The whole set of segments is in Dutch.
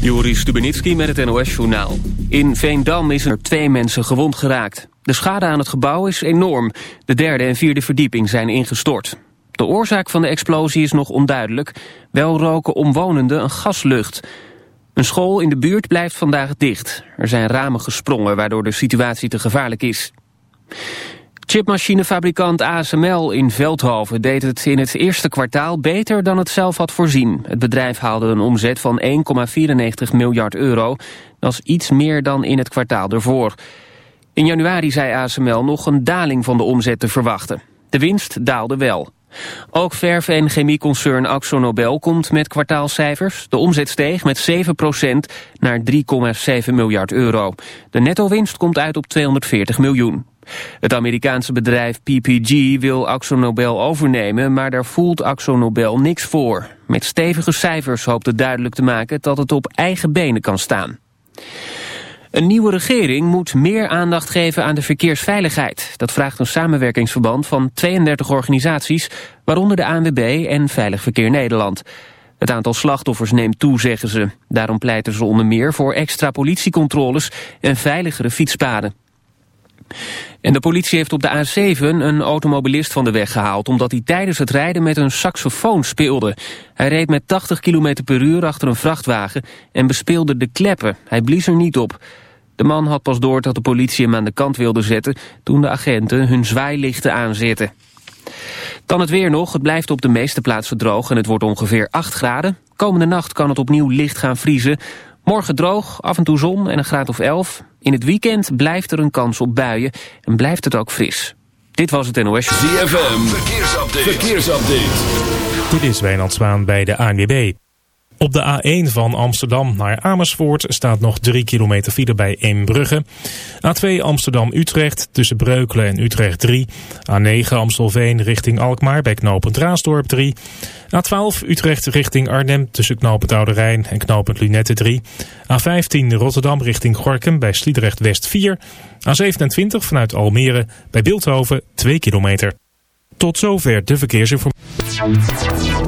Joris Stubenitski met het NOS-journaal. In Veendam is er twee mensen gewond geraakt. De schade aan het gebouw is enorm. De derde en vierde verdieping zijn ingestort. De oorzaak van de explosie is nog onduidelijk. Wel roken omwonenden een gaslucht. Een school in de buurt blijft vandaag dicht. Er zijn ramen gesprongen waardoor de situatie te gevaarlijk is. Chipmachinefabrikant ASML in Veldhoven deed het in het eerste kwartaal beter dan het zelf had voorzien. Het bedrijf haalde een omzet van 1,94 miljard euro. Dat is iets meer dan in het kwartaal ervoor. In januari zei ASML nog een daling van de omzet te verwachten. De winst daalde wel. Ook verf- en chemieconcern AxoNobel komt met kwartaalcijfers. De omzet steeg met 7 naar 3,7 miljard euro. De netto-winst komt uit op 240 miljoen. Het Amerikaanse bedrijf PPG wil AxoNobel overnemen, maar daar voelt AxoNobel niks voor. Met stevige cijfers hoopt het duidelijk te maken dat het op eigen benen kan staan. Een nieuwe regering moet meer aandacht geven aan de verkeersveiligheid. Dat vraagt een samenwerkingsverband van 32 organisaties, waaronder de ANWB en Veilig Verkeer Nederland. Het aantal slachtoffers neemt toe, zeggen ze. Daarom pleiten ze onder meer voor extra politiecontroles en veiligere fietspaden. En de politie heeft op de A7 een automobilist van de weg gehaald... omdat hij tijdens het rijden met een saxofoon speelde. Hij reed met 80 km per uur achter een vrachtwagen... en bespeelde de kleppen. Hij blies er niet op. De man had pas door dat de politie hem aan de kant wilde zetten... toen de agenten hun zwaailichten aanzetten. Dan het weer nog. Het blijft op de meeste plaatsen droog... en het wordt ongeveer 8 graden. Komende nacht kan het opnieuw licht gaan vriezen... Morgen droog, af en toe zon en een graad of 11. In het weekend blijft er een kans op buien en blijft het ook fris. Dit was het NOS. ZFM, verkeersupdate. verkeersupdate. Dit is Wijnand Zwaan bij de ANWB. Op de A1 van Amsterdam naar Amersfoort staat nog 3 kilometer file bij Eembrugge. A2 Amsterdam-Utrecht tussen Breukelen en Utrecht 3. A9 Amstelveen richting Alkmaar bij knooppunt Raasdorp 3. A12 Utrecht richting Arnhem tussen knooppunt Oude en knooppunt Lunette 3. A15 Rotterdam richting Gorkum bij Sliedrecht West 4. A27 vanuit Almere bij Beeldhoven 2 kilometer. Tot zover de verkeersinformatie.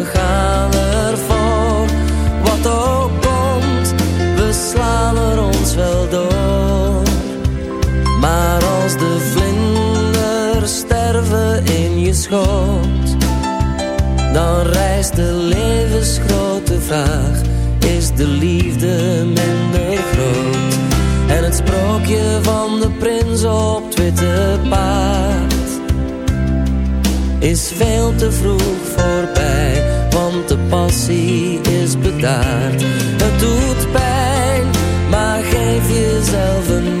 het ook komt, we slaan er ons wel door. Maar als de vlinders sterven in je schoot, dan rijst de levensgrote vraag, is de liefde minder groot? En het sprookje van de prins op het witte paard is veel te vroeg voorbij, want passie is bedaard. Het doet pijn, maar geef jezelf een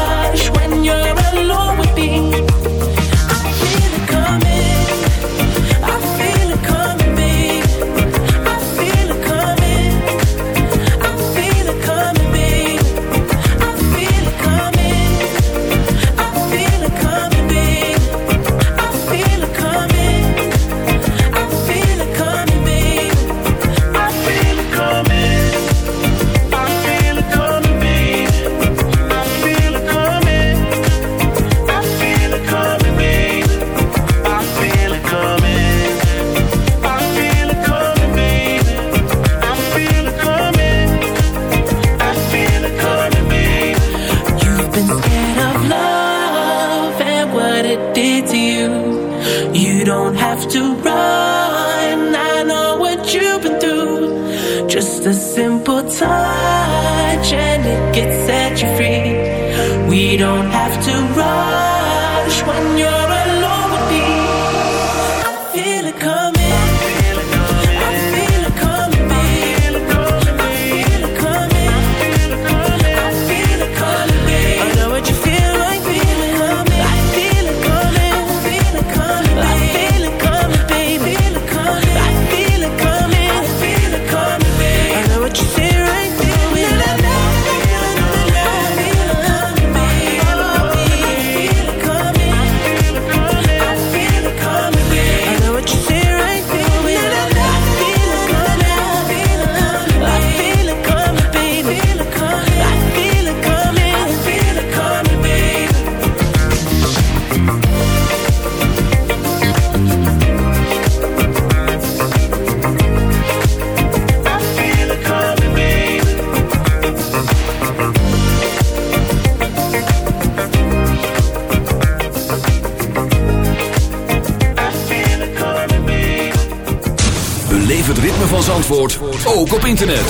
van Zandvoort ook op internet.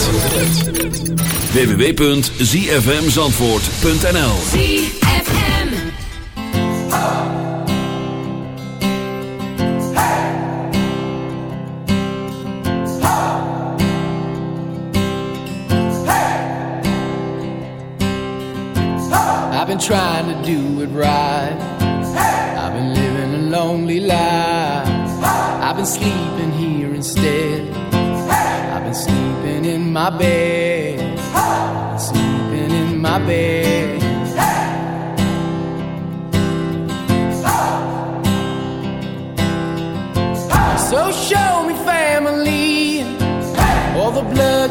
www.zfmzandvoort.nl ZFM I've been trying to do it right my bed, hey! sleeping in my bed. Hey! Stop! So show me family, hey! all the blood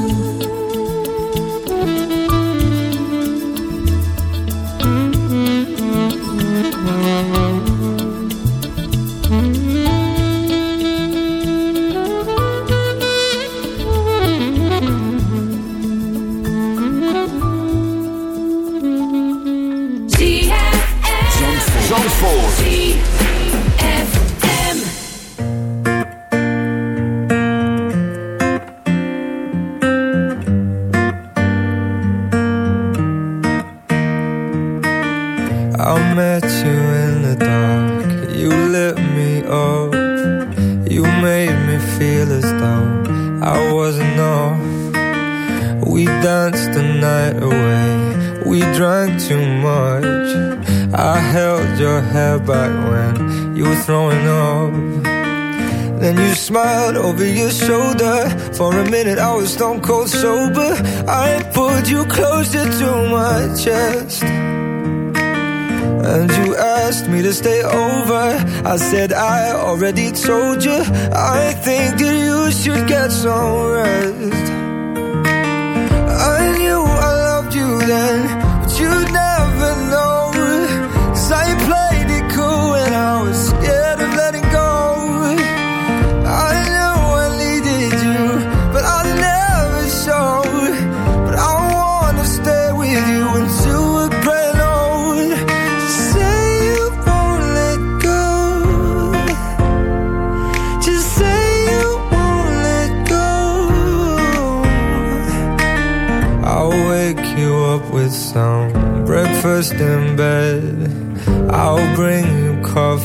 I said I already told you I think that you should get some rest I knew I loved you then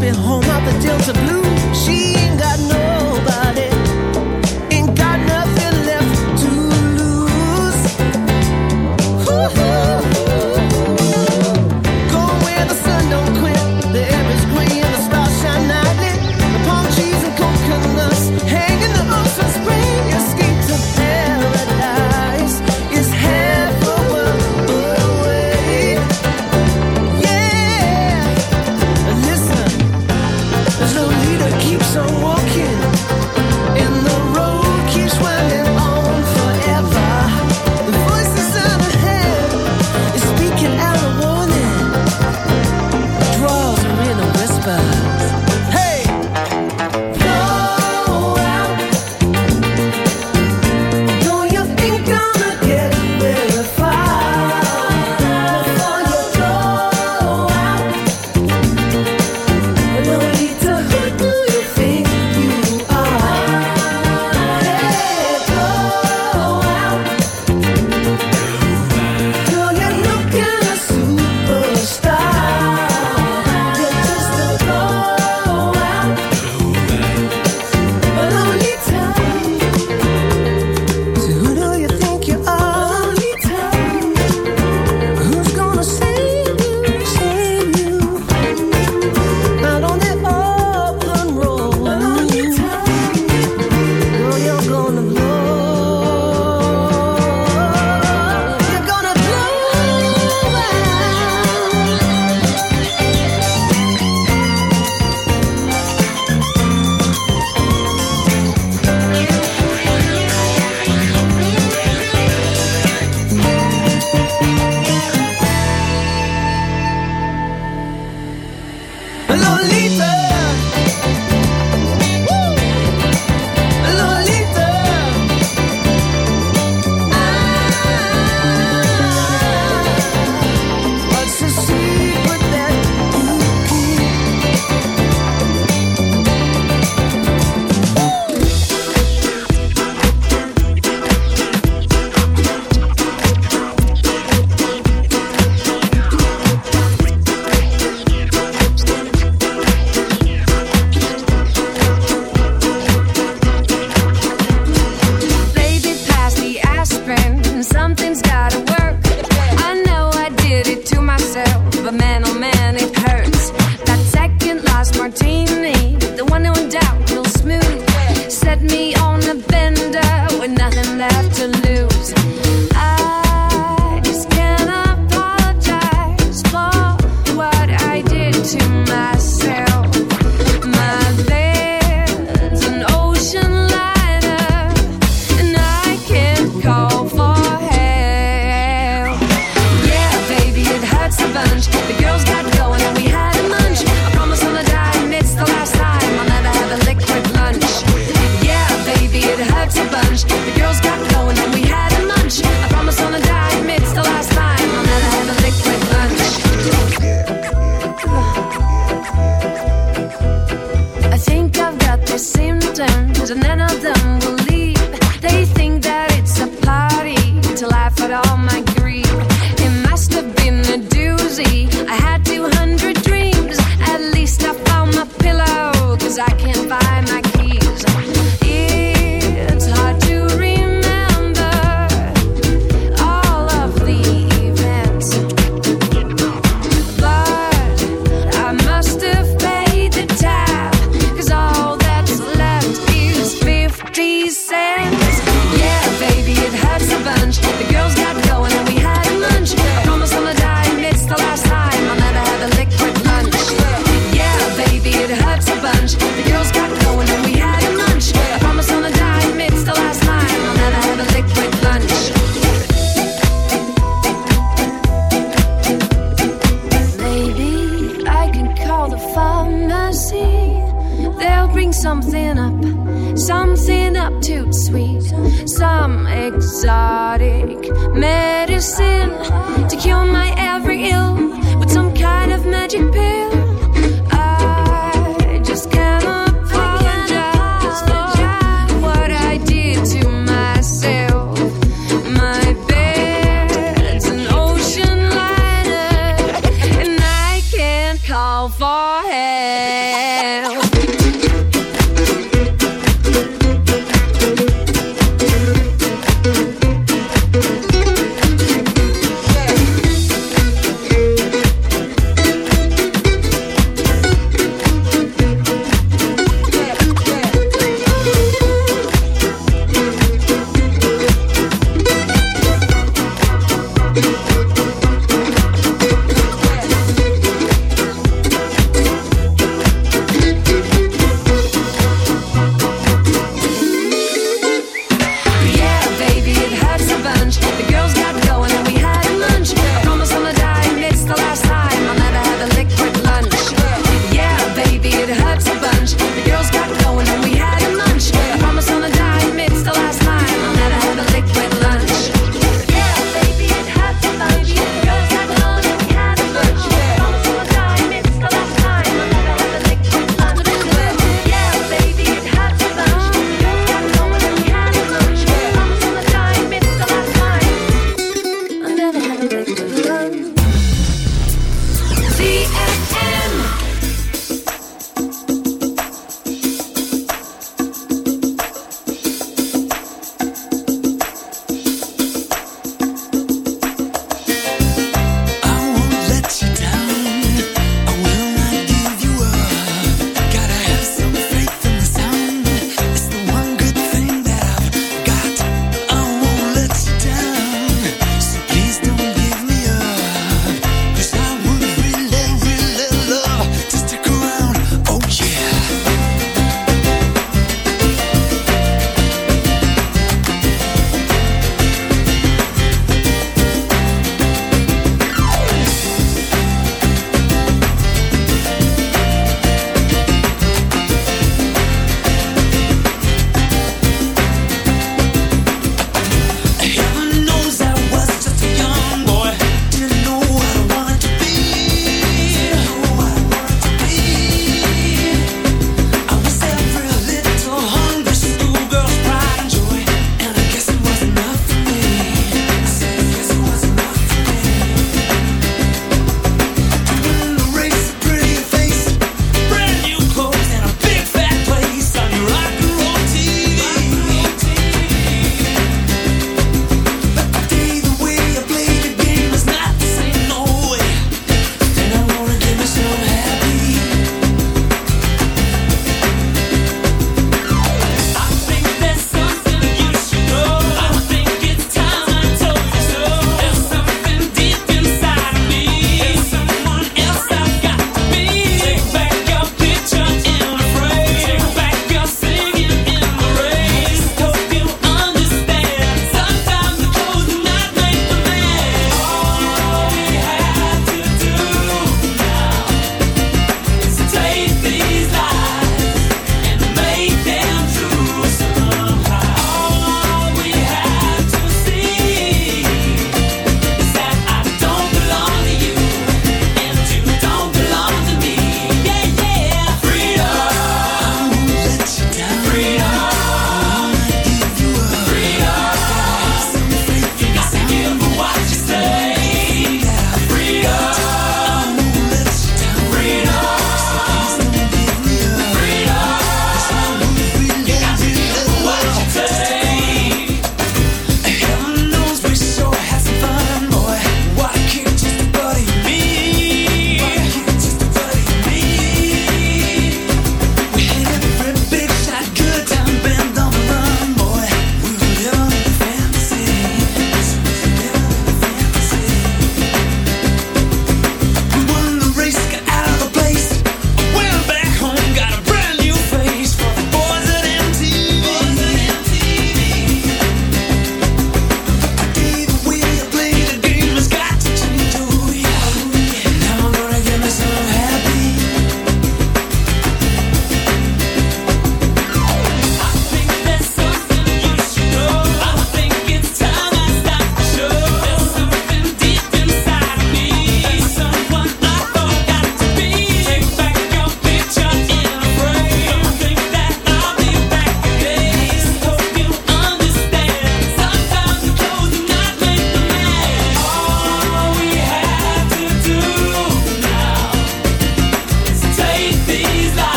been home out the Delta Blue. She